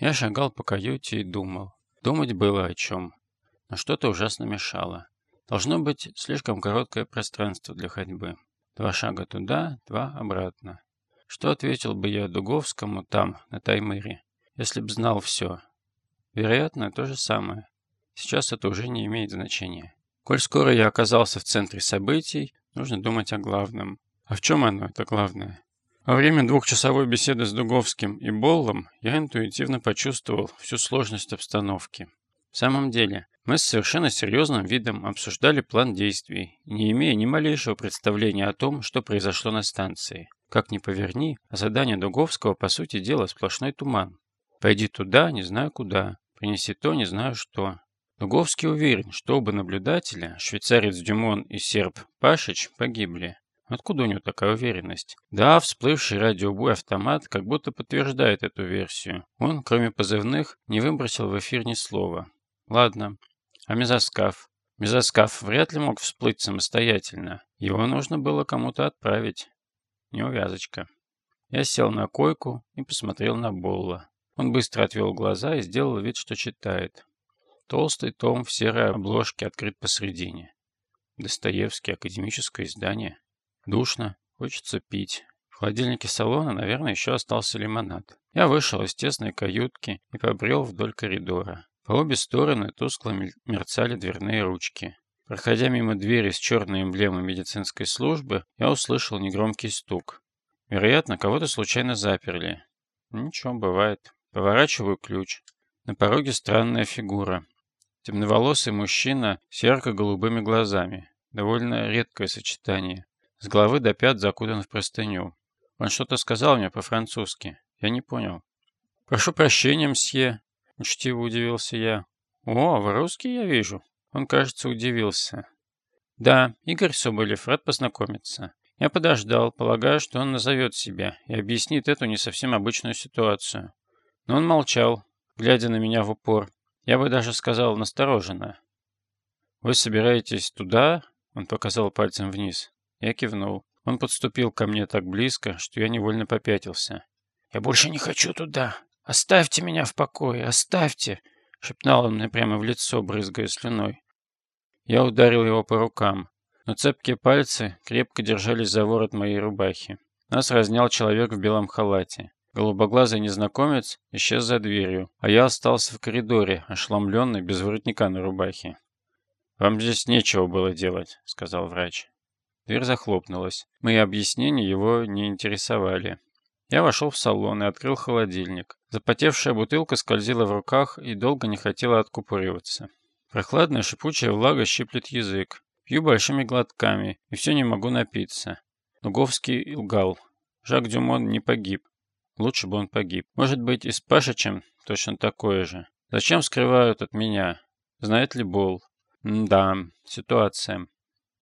Я шагал по каюте и думал. Думать было о чем. Но что-то ужасно мешало. Должно быть слишком короткое пространство для ходьбы. Два шага туда, два обратно. Что ответил бы я Дуговскому там, на Таймыре, если б знал все? Вероятно, то же самое. Сейчас это уже не имеет значения. Коль скоро я оказался в центре событий, нужно думать о главном. А в чем оно, это главное? Во время двухчасовой беседы с Дуговским и Боллом я интуитивно почувствовал всю сложность обстановки. В самом деле, мы с совершенно серьезным видом обсуждали план действий, не имея ни малейшего представления о том, что произошло на станции. Как ни поверни, задание Дуговского, по сути дела, сплошной туман. Пойди туда, не знаю куда. Принеси то, не знаю что. Дуговский уверен, что оба наблюдателя, швейцарец Дюмон и серб Пашич, погибли. Откуда у него такая уверенность? Да, всплывший радиобой автомат как будто подтверждает эту версию. Он, кроме позывных, не выбросил в эфир ни слова. Ладно. А мезоскаф? Мезоскаф вряд ли мог всплыть самостоятельно. Его нужно было кому-то отправить. Неувязочка. Я сел на койку и посмотрел на Болла. Он быстро отвел глаза и сделал вид, что читает. Толстый том в серой обложке открыт посредине. Достоевский, академическое издание. Душно, хочется пить. В холодильнике салона, наверное, еще остался лимонад. Я вышел из тесной каютки и побрел вдоль коридора. По обе стороны тускло мерцали дверные ручки. Проходя мимо двери с черной эмблемой медицинской службы, я услышал негромкий стук. Вероятно, кого-то случайно заперли. Ничего, бывает. Поворачиваю ключ. На пороге странная фигура. Темноволосый мужчина с ярко-голубыми глазами. Довольно редкое сочетание. С головы до пят закутан в простыню. Он что-то сказал мне по-французски. Я не понял. «Прошу прощения, мсье», — учтиво удивился я. «О, вы русский, я вижу». Он, кажется, удивился. «Да, Игорь Соболев, рад познакомиться». Я подождал, полагая, что он назовет себя и объяснит эту не совсем обычную ситуацию. Но он молчал, глядя на меня в упор. Я бы даже сказал настороженно. «Вы собираетесь туда?» — он показал пальцем вниз. Я кивнул. Он подступил ко мне так близко, что я невольно попятился. «Я больше не хочу туда! Оставьте меня в покое! Оставьте!» — шептал он мне прямо в лицо, брызгая слюной. Я ударил его по рукам, но цепкие пальцы крепко держались за ворот моей рубахи. Нас разнял человек в белом халате. Голубоглазый незнакомец исчез за дверью, а я остался в коридоре, ошеломленный, без воротника на рубахе. «Вам здесь нечего было делать», — сказал врач. Дверь захлопнулась. Мои объяснения его не интересовали. Я вошел в салон и открыл холодильник. Запотевшая бутылка скользила в руках и долго не хотела откупориваться. Прохладная шипучая влага щиплет язык. Пью большими глотками, и все не могу напиться. Луговский лгал. Жак Дюмон не погиб. Лучше бы он погиб. Может быть, и с Пашичем точно такое же. Зачем скрывают от меня? Знает ли Бол? М да, ситуация.